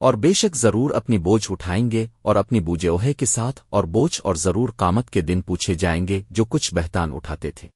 اور بے شک ضرور اپنی بوجھ اٹھائیں گے اور اپنی بوجھے اوہے کے ساتھ اور بوجھ اور ضرور قامت کے دن پوچھے جائیں گے جو کچھ بہتان اٹھاتے تھے۔